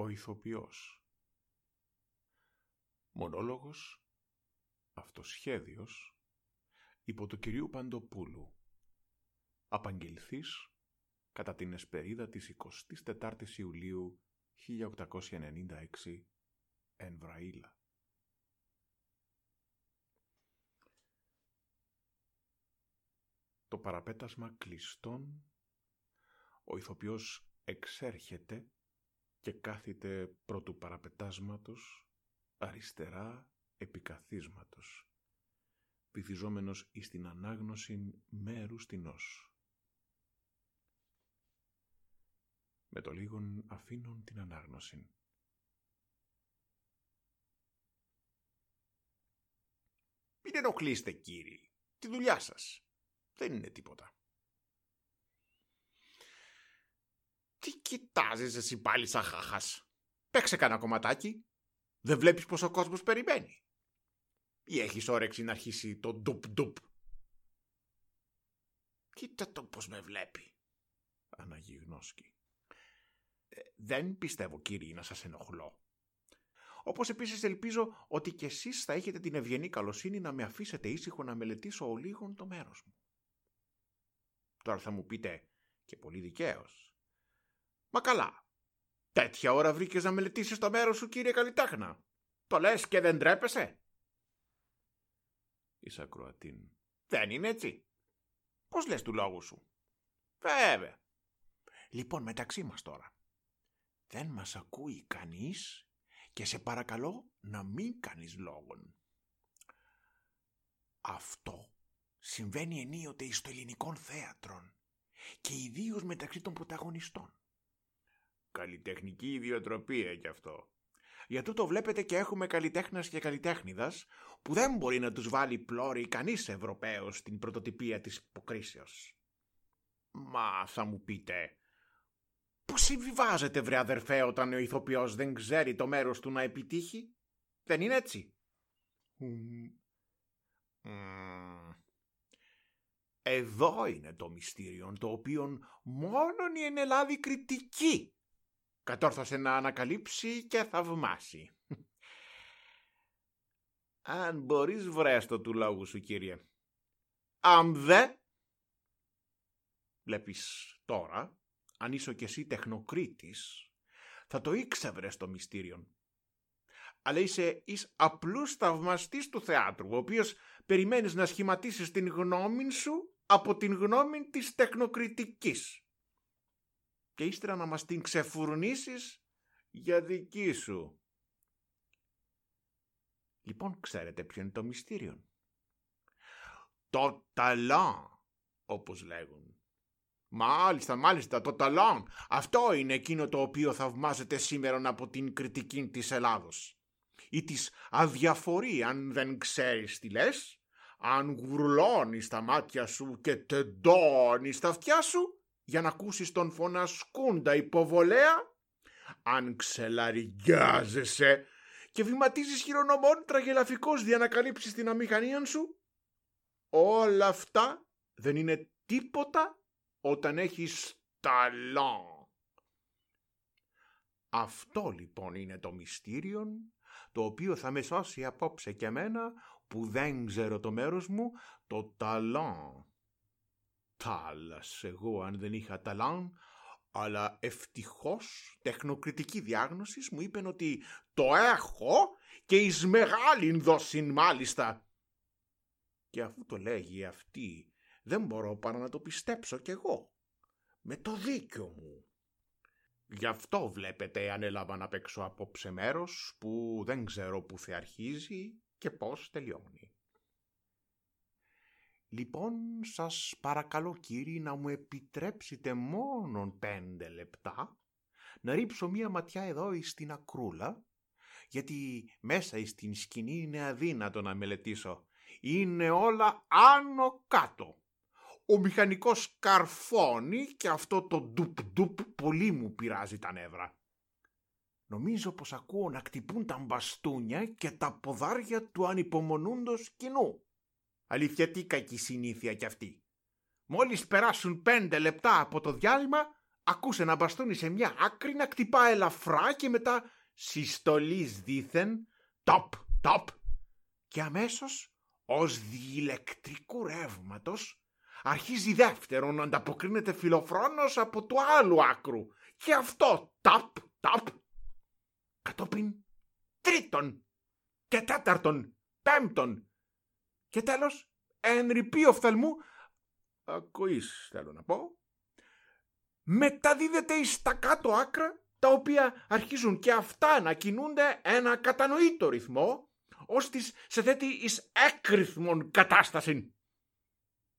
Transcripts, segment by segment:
Ο ηθοποιός. Μονόλογος, αυτοσχέδιος, υπό του κυρίου Παντοπούλου. Απαγγελθής κατά την εσπερίδα της 24ης Ιουλίου 1896 εν Βραήλα. Το παραπέτασμα κλειστών, ο ηθοποιός εξέρχεται και κάθεται πρώτου παραπετάσματος αριστερά επικαθίσματος, βυθιζόμενος εις την ανάγνωση μέρους ως. Με το λίγον αφήνουν την ανάγνωση. Μην ενοχλείστε κύριοι. Τη δουλειά σας. Δεν είναι τίποτα. Τι κοιτάζεις εσύ πάλι σαν χάχας. Παίξε κανένα κομματάκι. Δεν βλέπεις πως ο κόσμος περιμένει. Ή έχεις όρεξη να αρχίσει το ντουπ ντουπ; Κοίτα το πως με βλέπει. Αναγιγνώσκει. Ε, δεν πιστεύω κύριοι να σας ενοχλώ. Όπως επίσης ελπίζω ότι κι εσείς θα έχετε την ευγενή καλοσύνη να με αφήσετε ήσυχο να μελετήσω ο λίγον το μέρος μου. Τώρα θα μου πείτε και πολύ δικαίως. Μα καλά, τέτοια ώρα βρήκες να μελετήσεις το μέρος σου κύριε καλλιτέχνα. Το λες και δεν τρέπεσαι. Εις ακροατήν. Δεν είναι έτσι. Πώς λες του λόγου σου; Βέβαια. Λοιπόν μεταξύ μας τώρα. Δεν μας ακούει κανείς και σε παρακαλώ να μην κάνεις λόγον. Αυτό συμβαίνει ενίοτε εις το ελληνικών θέατρων και ιδίως μεταξύ των πρωταγωνιστών. Καλλιτεχνική ιδιοτροπία κι αυτό. Για τούτο βλέπετε και έχουμε καλλιτέχνας και καλλιτέχνηδας που δεν μπορεί να τους βάλει πλώρη κανείς Ευρωπαίος στην πρωτοτυπία της υποκρίσεως. Μα θα μου πείτε, πώς συμβιβάζεται βρε αδερφέ όταν ο ηθοποιός δεν ξέρει το μέρος του να επιτύχει; Δεν είναι έτσι; Εδώ είναι το μυστήριο το οποίο μόνον η ενελάδη κριτική κατόρθωσε να ανακαλύψει και θαυμάσει. Αν μπορείς βρέστο του λόγου σου κύριε. Αν δε, βλέπεις τώρα, αν είσαι κι εσύ τεχνοκρίτης, θα το ήξευρες το μυστήριο. Αλλά είσαι εις απλούς θαυμαστής του θεάτρου, ο οποίος περιμένεις να σχηματίσεις την γνώμη σου από την γνώμη της τεχνοκριτικής και ύστερα να μας την ξεφουρνήσεις για δική σου. Λοιπόν, ξέρετε ποιο είναι το μυστήριο. Το ταλάν, όπως λέγουν. Μάλιστα, μάλιστα, το ταλάν. Αυτό είναι εκείνο το οποίο θαυμάζεται σήμερα από την κριτική της Ελλάδος. Ή της αδιαφορεί αν δεν ξέρεις τι λες, αν γουρλώνεις τα μάτια σου και τεντώνεις τα αυτιά σου, για να ακούσεις τον φωνασκούντα υποβολέα, αν ξελαριγιάζεσαι και βηματίζεις χειρονομών τραγελαφικός για να καλύψεις την αμηχανία σου, όλα αυτά δεν είναι τίποτα όταν έχεις ταλάν. Αυτό λοιπόν είναι το μυστήριο το οποίο θα με σώσει απόψε και εμένα που δεν ξέρω το μέρος μου το ταλάν. Τάλας εγώ αν δεν είχα ταλάν, αλλά ευτυχώς τεχνοκριτική διάγνωσης μου είπεν ότι το έχω και εις μεγάλην δόσιν μάλιστα. Και αφού το λέγει αυτή, δεν μπορώ παρά να το πιστέψω κι εγώ. Με το δίκιο μου. Γι' αυτό βλέπετε ανέλαβα να παίξω απόψε μέρος που δεν ξέρω που θα αρχίζει και πώς τελειώνει. Λοιπόν, σας παρακαλώ κύριοι να μου επιτρέψετε μόνον πέντε λεπτά να ρίψω μία ματιά εδώ στην ακρούλα, γιατί μέσα στην σκηνή είναι αδύνατο να μελετήσω. Είναι όλα άνω κάτω. Ο μηχανικός καρφώνει και αυτό το ντουπ ντουπ πολύ μου πειράζει τα νεύρα. Νομίζω πως ακούω να κτυπούν τα μπαστούνια και τα ποδάρια του ανυπομονούντος κοινού. Αλήθεια τι κακή συνήθεια κι αυτή. Μόλις περάσουν πέντε λεπτά από το διάλειμμα, ακούσε να μπαστούνι σε μια άκρη να κτυπά ελαφρά και μετά συστολής δήθεν, τόπ, τόπ, και αμέσως ως διηλεκτρικού ρεύματος αρχίζει δεύτερον να ανταποκρίνεται φιλοφρόνος από το άλλο άκρου και αυτό ταπ, ταπ, κατόπιν τρίτον και τέταρτον, πέμπτον και τέλος εν ρηπή οφθαλμού ακοής θέλω να πω μεταδίδεται εις τα κάτω άκρα τα οποία αρχίζουν και αυτά να κινούνται ένα κατανοήτο ρυθμό ως τις σε θέτει εις έκρηθμον κατάσταση.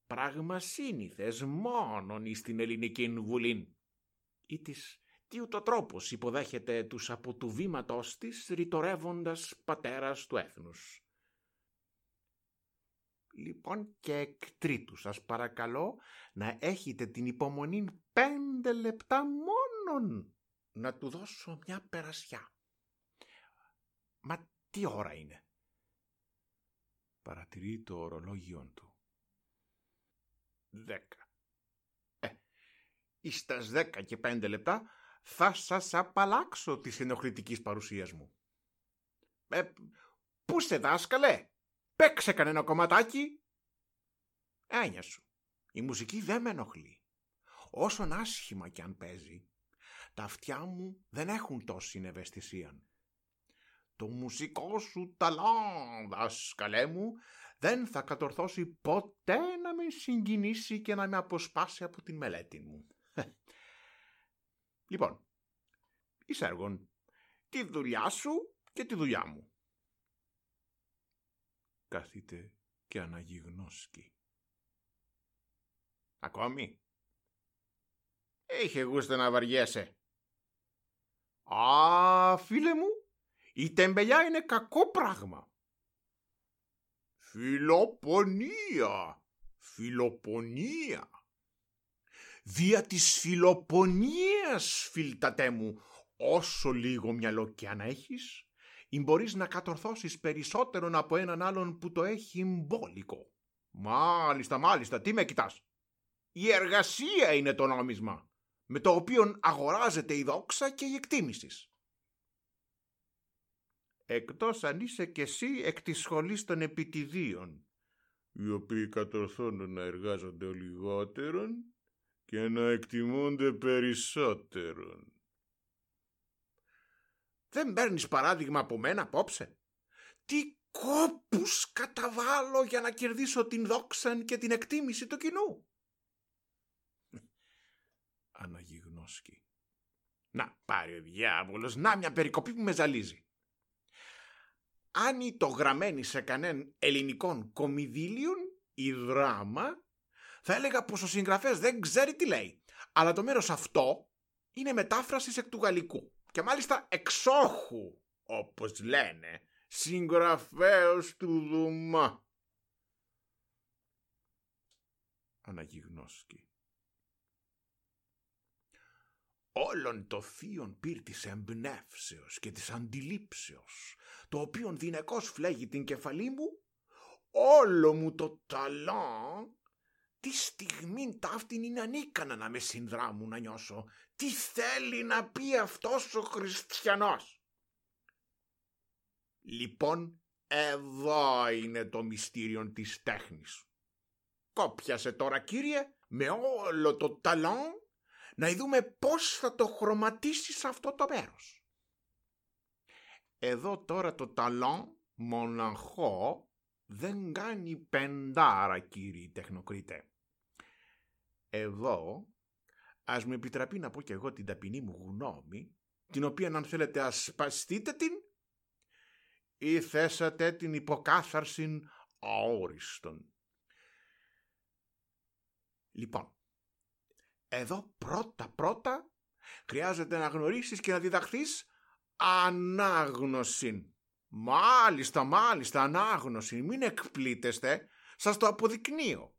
Πράγμα σύνηθες μόνον εις την ελληνική βουλή. Ή της τι ούτω τρόπος υποδέχεται τους από του βήματός της ρητορεύοντας πατέρας του έθνους. Λοιπόν και εκ τρίτου σας παρακαλώ να έχετε την υπομονή πέντε λεπτά μόνον να του δώσω μια περασιά. Μα τι ώρα είναι; Παρατηρεί το ορολόγιον του. Δέκα. Ε, εις δέκα και πέντε λεπτά θα σας απαλλάξω της ενοχλητικής παρουσίας μου. Ε, πού σε δάσκαλε, παίξε κανένα κομματάκι. Έννοια σου, η μουσική δεν με ενοχλεί. Όσον άσχημα κι αν παίζει, τα αυτιά μου δεν έχουν τόση ευαισθησία. Το μουσικό σου ταλάν, δάσκαλέ μου, δεν θα κατορθώσει ποτέ να με συγκινήσει και να με αποσπάσει από την μελέτη μου. λοιπόν, εισέργον, τη δουλειά σου και τη δουλειά μου. Κάθεται και αναγυγνώσκει. Ακόμη. Είχε γούστε να βαριέσαι. Α, φίλε μου, η τεμπελιά είναι κακό πράγμα. Φιλοπονία, φιλοπονία. Δια της φιλοπονίας, φιλτατέ μου, όσο λίγο μυαλό και αν έχεις, ή μπορείς να κατορθώσεις περισσότερον από έναν άλλον που το έχει μπόλικο. Μάλιστα, μάλιστα, τι με κοιτάς. Η εργασία είναι το νόμισμα, με το οποίο αγοράζεται η δόξα και η εκτίμησης. Εκτός αν είσαι κι εσύ εκ της σχολής των επιτιδίων, οι οποίοι κατορθώνουν να εργάζονται λιγότερον και να εκτιμούνται περισσότερον. Δεν παίρνεις παράδειγμα από μένα απόψε. Τι κόπους καταβάλω για να κερδίσω την δόξα και την εκτίμηση του κοινού. Αναγυγνώσκει. Να πάρει ο διάβολος, να μια περικοπή που με ζαλίζει. Αν το γραμμένη σε κανέναν ελληνικών κομιδίλιων ή δράμα, θα έλεγα πως ο συγγραφέας δεν ξέρει τι λέει. Αλλά το μέρος αυτό είναι μετάφρασης εκ του γαλλικού και μάλιστα εξόχου, όπως λένε, συγγραφέως του Δουμά. Αναγυγνώσκει. Όλον το θείον πύρ της εμπνεύσεως και της αντιλήψεως, το οποίον δυνακώς φλέγει την κεφαλή μου, όλο μου το ταλάν τη στιγμή ταύτην είναι ανίκανα να με συνδράμουν να νιώσω. Τι θέλει να πει αυτός ο χριστιανός. Λοιπόν, εδώ είναι το μυστήριο της τέχνης. Κόπιασε τώρα κύριε με όλο το ταλόν να δούμε πώς θα το χρωματίσεις αυτό το μέρος. Εδώ τώρα το ταλόν μοναχό δεν κάνει πεντάρα κύριοι τεχνοκρίτες. Εδώ ας μου επιτραπεί να πω και εγώ την ταπεινή μου γνώμη, την οποία αν θέλετε ασπαστείτε την ή θέσατε την υποκάθαρση αόριστον. Λοιπόν, εδώ πρώτα πρώτα χρειάζεται να γνωρίσεις και να διδαχθείς ανάγνωση. Μάλιστα, μάλιστα, ανάγνωση, μην εκπλήτεστε, σας το αποδεικνύω.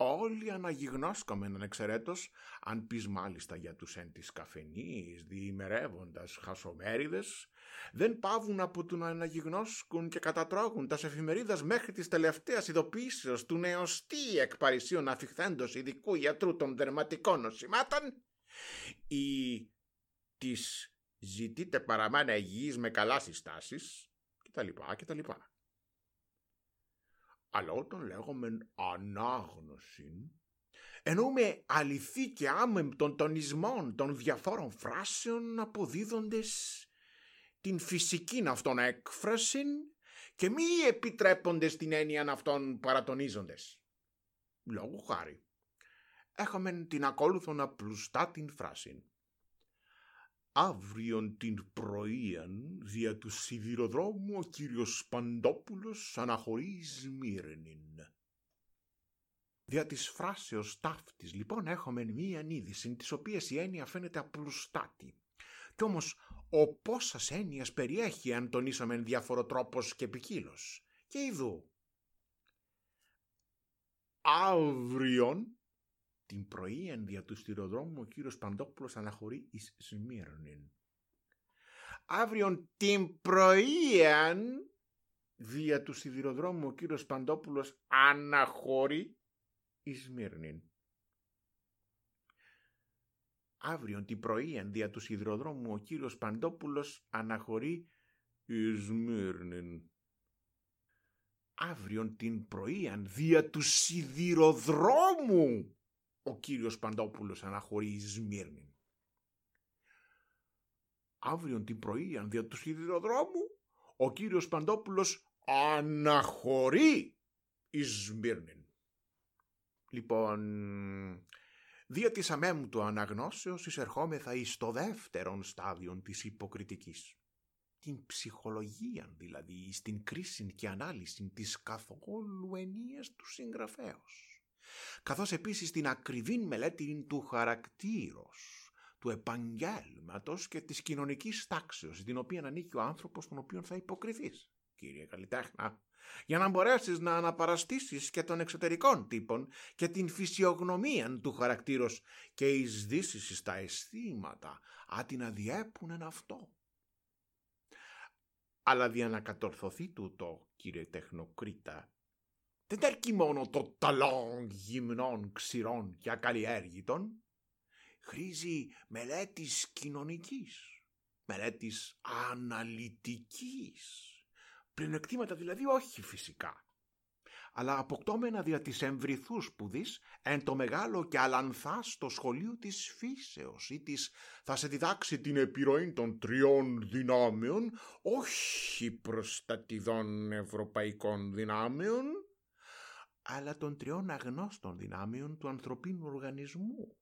Όλοι αναγυγνώσκαμε έναν εξαιρέτως, αν πεις μάλιστα για τους εν της καφενείς, διημερεύοντας χασομέριδες, δεν πάβουν από του να αναγυγνώσκουν και κατατρώγουν τας εφημερίδας μέχρι της τελευταίας ειδοποίησεως του νεοστή εκ Παρισίων αφιχθέντος ειδικού γιατρού των δερματικών νοσημάτων ή της ζητείτε παραμάνα υγιής με καλά συστάσεις κτλ. λοιπά. Αλλά όταν λέγομαι ανάγνωση, εννοούμε αληθή και άμεμ των τονισμών των διαφόρων φράσεων αποδίδοντες την φυσική αυτών έκφραση και μη επιτρέποντες την έννοια αυτών παρατονίζοντες. Λόγω χάρη, έχαμε την ακόλουθον απλουστά την φράση. Αύριον την πρωίαν δια του σιδηροδρόμου ο κύριος Παντόπουλος αναχωρείς Σμύρνην. Δια της φράσεως ταύτης λοιπόν έχουμε μία είδηση της οποίας η έννοια φαίνεται απλουστάτη. Κι όμως ο πόσας έννοιας περιέχει αν τονίσαμε διάφορο τρόπος και ποικίλος. Και ειδού. Αύριον την πρωί δια του στυροδρόμου ο κύριος Παντόπουλος αναχωρεί εις Σμύρνην. Αύριον την πρωί δια του σιδηροδρόμου ο κύριος Παντόπουλος αναχωρεί εις Σμύρνην. Αύριον την πρωί δια του σιδηροδρόμου ο κύριος Παντόπουλος αναχωρεί εις Σμύρνην. Αύριον την πρωί δια του σιδηροδρόμου ο κύριος Παντόπουλος αναχωρεί Σμύρνη. Αύριον την πρωί, αν δια του σιδηροδρόμου, ο κύριος Παντόπουλος αναχωρεί εις Σμύρνη. Λοιπόν, δια της αμέμου του αναγνώσεως εισερχόμεθα εις το δεύτερον στάδιο της υποκριτικής. Την ψυχολογία δηλαδή, στην κρίση και ανάλυση της καθόλου ενίας του συγγραφέως καθώς επίσης την ακριβή μελέτη του χαρακτήρος, του επαγγέλματος και της κοινωνικής τάξεως, την οποία ανήκει ο άνθρωπος τον οποίο θα υποκριθείς, κύριε καλλιτέχνα, για να μπορέσεις να αναπαραστήσεις και των εξωτερικών τύπων και την φυσιογνωμία του χαρακτήρος και εις δύσεις στα αισθήματα, άτι να διέπουν εν αυτό. Αλλά για να κατορθωθεί τούτο, κύριε τεχνοκρίτα, δεν αρκεί μόνο το ταλόν γυμνών ξηρών και ακαλλιέργητων. Χρήζει μελέτης κοινωνικής, μελέτης αναλυτικής. Πλεονεκτήματα δηλαδή όχι φυσικά, αλλά αποκτώμενα δια της εμβριθούς σπουδής εν το μεγάλο και αλανθάστο σχολείο της φύσεως ή της θα σε διδάξει την επιρροή των τριών δυνάμεων, όχι προστατηδών ευρωπαϊκών δυνάμεων, αλλά των τριών αγνώστων δυνάμεων του ανθρωπίνου οργανισμού.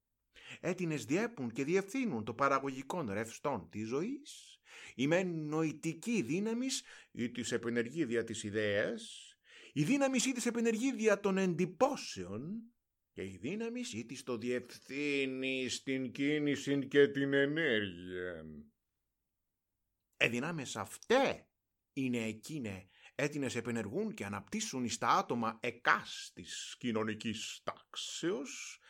Έτινες διέπουν και διευθύνουν το παραγωγικό ρευστών της ζωής, η μεν νοητική δύναμης ή της επενεργή δια της ιδέας, η δύναμης ή της επενεργή δια των εντυπώσεων και η δύναμης ή της το διευθύνει στην κίνηση και την ενέργεια. Εδυνάμες αυτέ είναι εκείνε έτινες επενεργούν και αναπτύσσουν στα άτομα εκάς της κοινωνικής τάξεως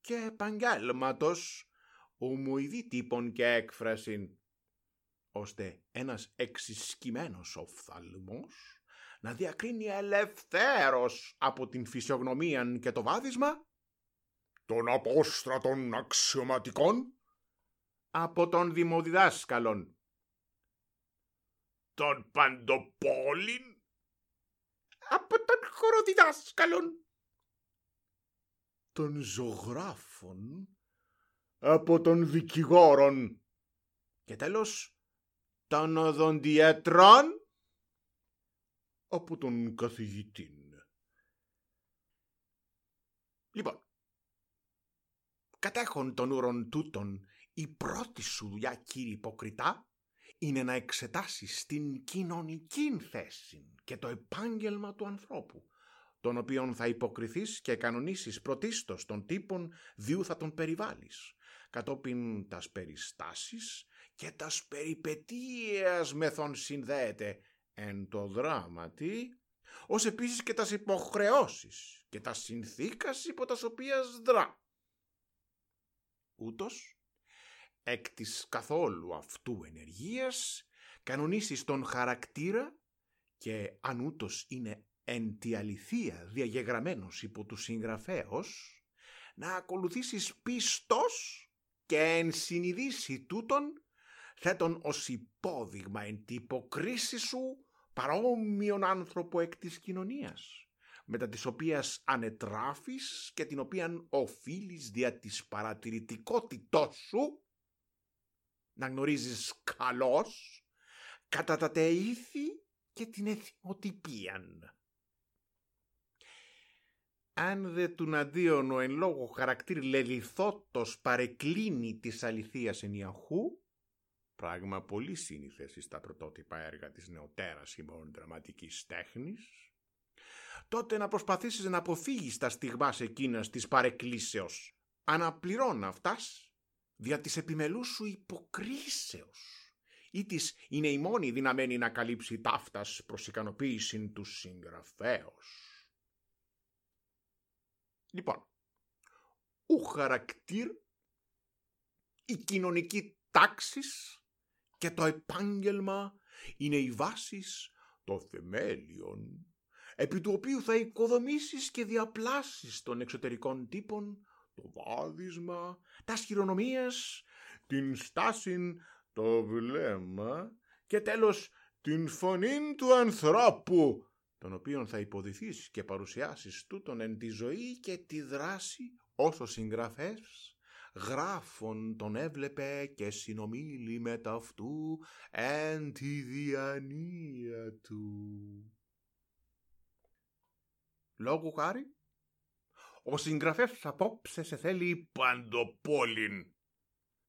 και επαγγέλματος ομοειδή τύπων και έκφραση, ώστε ένας εξισκημένος οφθαλμός να διακρίνει ελευθέρως από την φυσιογνωμία και το βάδισμα των απόστρατων αξιωματικών από των δημοδιδάσκαλων των παντοπόλην από τον χωροδιδάσκαλον. Των ζωγράφων από τον δικηγόρων και τέλος των οδοντιατρών από τον καθηγητή. Λοιπόν, κατέχον των ουρων τούτων η πρώτη σου δουλειά κύριε υποκριτά είναι να εξετάσεις την κοινωνική θέση και το επάγγελμα του ανθρώπου, τον οποίον θα υποκριθείς και κανονίσεις πρωτίστως των τύπων διού θα τον περιβάλλεις, κατόπιν τας περιστάσεις και τας περιπετίας μεθόν συνδέεται εν το δράματι, ως επίσης και τας υποχρεώσεις και τας συνθήκας υπό τας οποίας δρά. Ούτως, εκ της καθόλου αυτού ενεργείας, κανονίσεις τον χαρακτήρα και αν ούτως είναι εν τη αληθεία διαγεγραμμένος υπό τους συγγραφέως, να ακολουθήσεις πίστος και εν συνειδήσει τούτον θέτον ως υπόδειγμα εν τη υποκρίση σου παρόμοιον άνθρωπο εκ της κοινωνίας, μετά της οποίας ανετράφεις και την οποίαν οφείλεις δια της παρατηρητικότητός σου να γνωρίζεις καλώς κατά τα τεήθη και την εθιμοτυπίαν. Αν δε του αντίον ο εν λόγω χαρακτήρ λελιθότος παρεκκλίνει της αληθείας εν Ιαχού, πράγμα πολύ σύνηθες στα πρωτότυπα έργα της νεοτέρας ημών δραματικής τέχνης, τότε να προσπαθήσεις να αποφύγεις τα στιγμάς εκείνας της παρεκκλήσεως, αναπληρών αυτάς δια της επιμελούς σου υποκρίσεως ή της είναι η μόνη δυναμένη να καλύψει ταύτας προς ικανοποίηση τους συγγραφέως. Λοιπόν, ο χαρακτήρ, η κοινωνική τάξης και το επάγγελμα είναι οι βάσεις των θεμέλιων, επί του οποίου θα οικοδομήσεις και διαπλάσεις των εξωτερικών τύπων το βάδισμα, τα χειρονομίες, την στάση, το βλέμμα και τέλος την φωνή του ανθρώπου τον οποίον θα υποδηθείς και παρουσιάσεις τούτον εν τη ζωή και τη δράση όσο συγγραφές γράφων τον έβλεπε και συνομίλη με ταυτού εν τη διανία του. Λόγου χάρη, ο συγγραφέας απόψες σε θέλει παντοπόλην,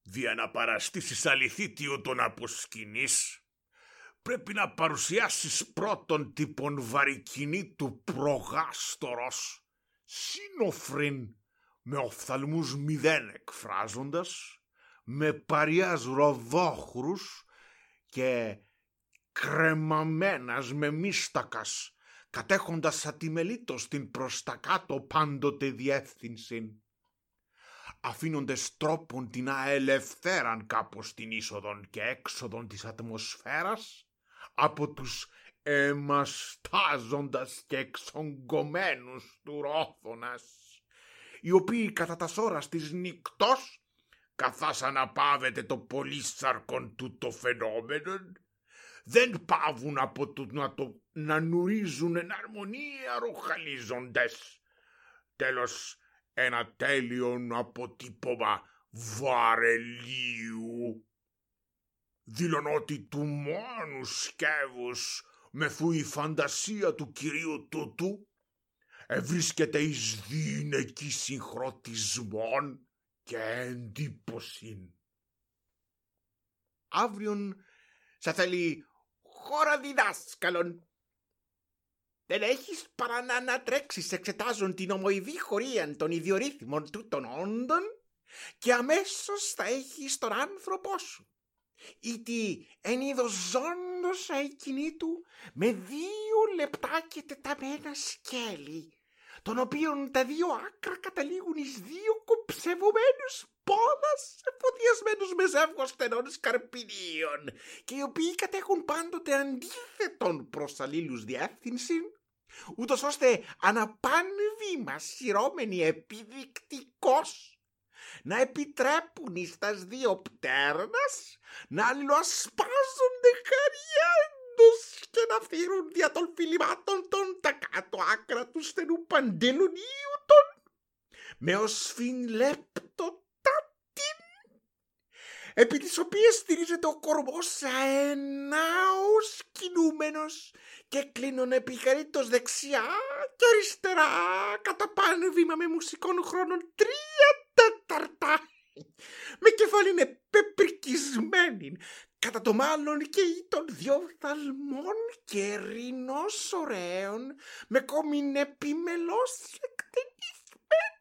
δια να παραστήσεις αληθίτιο τον αποσκηνής, πρέπει να παρουσιάσεις πρώτον τύπον βαρικινή του προγάστορος, σύνοφριν με οφθαλμούς μηδέν εκφράζοντας, με παριάς ροδόχρους και κρεμαμένας με μίστακας, κατέχοντας ατιμελήτως την προς τα κάτω πάντοτε διεύθυνση αφήνοντες τρόπον την αελευθέραν κάπως την είσοδον και έξοδον της ατμοσφαίρας, από τους εμαστάζοντας και εξογκωμένους του ρόφωνας, οι οποίοι κατά τας σώρας της νυκτός, καθάς αναπάβεται το πολύσαρκον του το φαινόμενο, δεν πάβουν από το να το να νουρίζουν εν αρμονία ροχαλίζοντες. Τέλος, ένα τέλειον αποτύπωμα βαρελίου δηλωνότι του μόνου σκεύους με φου η φαντασία του κυρίου τούτου ευρίσκεται εις δίνεκη συγχρονισμών και εντύπωση. Αύριον θα θέλει χώρα διδάσκαλον. Δεν έχεις παρά να ανατρέξεις. Εξετάζουν την ομοειδή χωρίαν των ιδιορύθμων τούτων όντων και αμέσως θα έχεις τον άνθρωπό σου. Ήτι εν είδος ζώντος εκείνη του με δύο λεπτά και τεταμένα σκέλη, των οποίων τα δύο άκρα καταλήγουν εις δύο κοψευωμένους πόδας εφοδιασμένους με ζεύγο στενών σκαρπινίων και οι οποίοι κατέχουν πάντοτε αντίθετον προς αλλήλους διεύθυνση ούτως ώστε αναπάνει βήμα σειρώμενοι επιδεικτικός να επιτρέπουν εις τας δύο πτέρνας να αλληλοασπάζονται χαριέντος και να φύρουν δια των φιλημάτων των τα κάτω άκρα τους στενού παντελονίου των με ως λεπτοτάτην επί τις οποίες στηρίζεται ο κορμός αενάος κινούμενος και κλείνουν επικαρίτως δεξιά και αριστερά κατά πάνω βήμα με μουσικών χρόνων τρία τέταρτα. Με κεφάλιν επεπρικισμένη κατά το μάλλον και ή των δυο θαλμών και ρινός ωραίων με κόμιν επιμελώς εκτενισμένη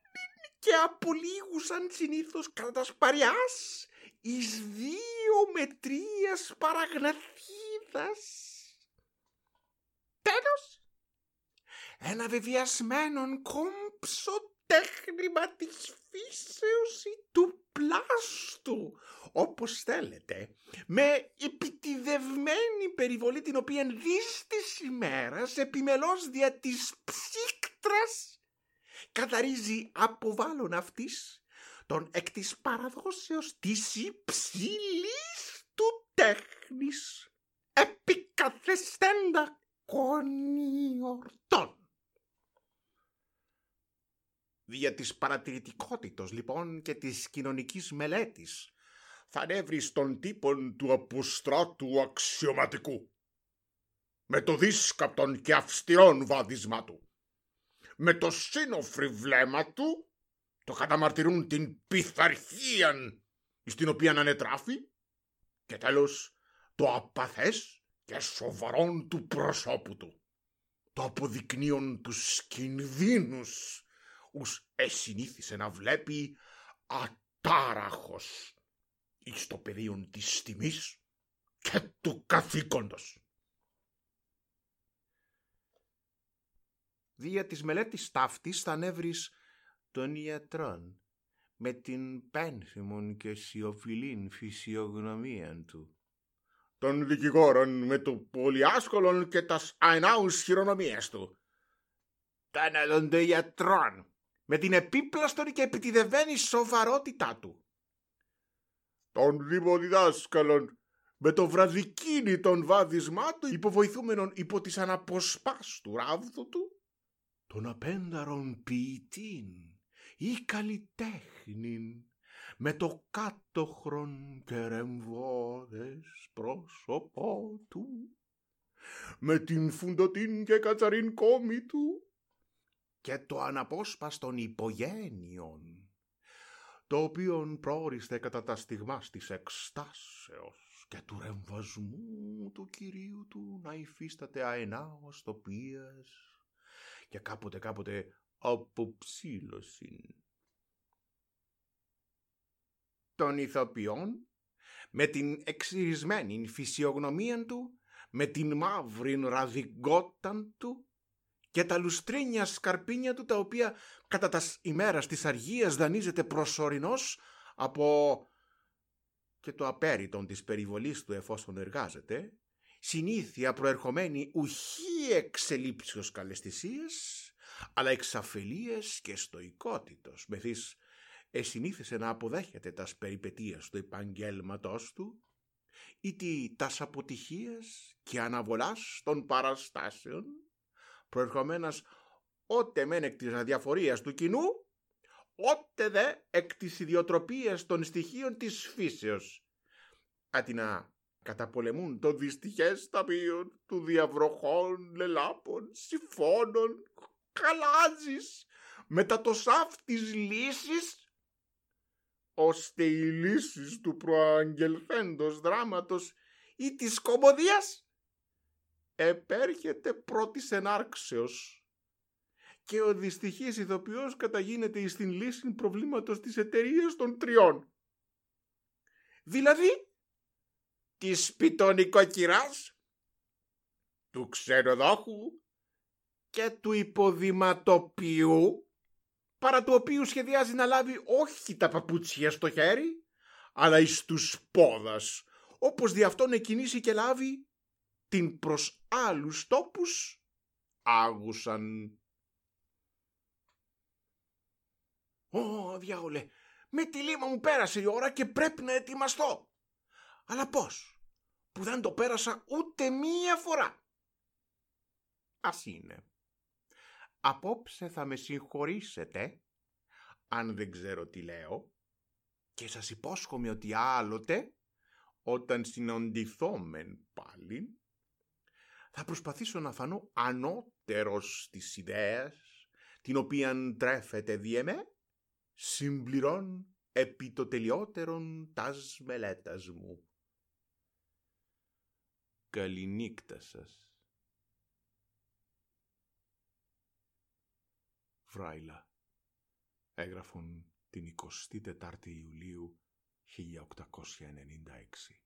και απολύγουσαν συνήθως κατά τα σπαριάς εις δύο μετρίας παραγναθίδας. Τέλος, ένα βεβαιασμένον κόμψο τέχνημα της φύσεως ή του πλάστου, όπως θέλετε, με επιτιδευμένη περιβολή την οποία δεις της ημέρας επιμελώς δια της ψύκτρας καθαρίζει από βάλων αυτής τον εκ της παραδόσεως της υψηλής του τέχνης επικαθεστέντα κονιορτών. Δια της παρατηρητικότητος λοιπόν και της κοινωνικής μελέτης θα ανέβρεις τον τύπον του αποστράτου αξιωματικού με το δίσκαπτον και αυστηρόν βάδισμά του με το σύνοφρι βλέμμα του το καταμαρτυρούν την πειθαρχία στην οποία ανετράφει και τέλος το απαθές και σοβαρόν του προσώπου του. Το αποδεικνύον τους κινδύνους ους εσυνήθισε να βλέπει ατάραχος εις το πεδίο της τιμής και του καθήκοντος. Δια της μελέτης ταύτης θα ανέβρεις των ιατρών με την πένθυμον και σιωπηλήν φυσιογνωμία του. Των δικηγόρων με το πολυάσκολον και τας αενάους χειρονομίες του. Των ιατρών με την επίπλαστον και επιτιδευμένη σοβαρότητά του. Των δημοδιδάσκαλων με το βραδικίνη των βάδισμά του υποβοηθούμενων υπό της αναποσπάς του ράβδου του. Των απένταρων ποιητήν ή καλλιτέχνην. Με το κάτωχρον και ρεμβόδες πρόσωπό του, με την φουντοτήν και κατσαρίν κόμη του. Και το αναπόσπαστον υπογένειον, το οποίον πρόοριστε κατά τα στιγμάς της εκστάσεως και του ρεμβασμού του Κυρίου του να υφίσταται αενάως τοπίας και κάποτε κάποτε αποψήλωση των ηθοποιών με την εξυρισμένη φυσιογνωμία του, με την μαύρη ραδικόταν του και τα λουστρίνια σκαρπίνια του τα οποία κατά τας ημέρας της αργίας δανείζεται προσωρινός από και το απέριτον της περιβολής του εφόσον εργάζεται, συνήθεια προερχομένη ουχή εξελίψεως καλεστησίες, αλλά εξαφελίες και στοικότητος, μεθύς εσυνήθισε να αποδέχεται τας περιπετίας του επαγγέλματός του, ήτι τας αποτυχίες και αναβολάς των παραστάσεων, προερχομένας ότε μεν εκ της αδιαφορίας του κοινού, ότε δε εκ της ιδιοτροπίας των στοιχείων της φύσεως, αντί να καταπολεμούν το δυστυχές ταμείο του διαβροχών, λελάπων, συμφώνων, χαλάζεις μετά το σαφ της λύσης ώστε οι λύσεις του προαγγελθέντος δράματος ή της κομμωδίας επέρχεται πρώτης ενάρξεως και ο δυστυχής ηθοποιός καταγίνεται εις την λύση προβλήματος της εταιρείας των τριών. Δηλαδή, της πιτωνικοκυράς, του ξενοδόχου και του υποδηματοποιού παρά του οποίου σχεδιάζει να λάβει όχι τα παπούτσια στο χέρι αλλά εις τους πόδας όπως δι' αυτόν εκκινήσει και λάβει την προς άλλους τόπους άγουσαν. «Ω, διάολε, με τη λίμα μου πέρασε η ώρα και πρέπει να ετοιμαστώ. Αλλά πώς, που δεν το πέρασα ούτε μία φορά. Ας είναι απόψε θα με συγχωρήσετε αν δεν ξέρω τι λέω και σας υπόσχομαι ότι άλλοτε όταν συναντηθόμεν πάλι θα προσπαθήσω να φανώ ανώτερος της ιδέας την οποίαν τρέφεται διεμέ συμπληρών επί το τελειότερον τας μελέτας μου. Καληνύκτα σας. Φράιλα έγραφον την 24η Ιουλίου 1896.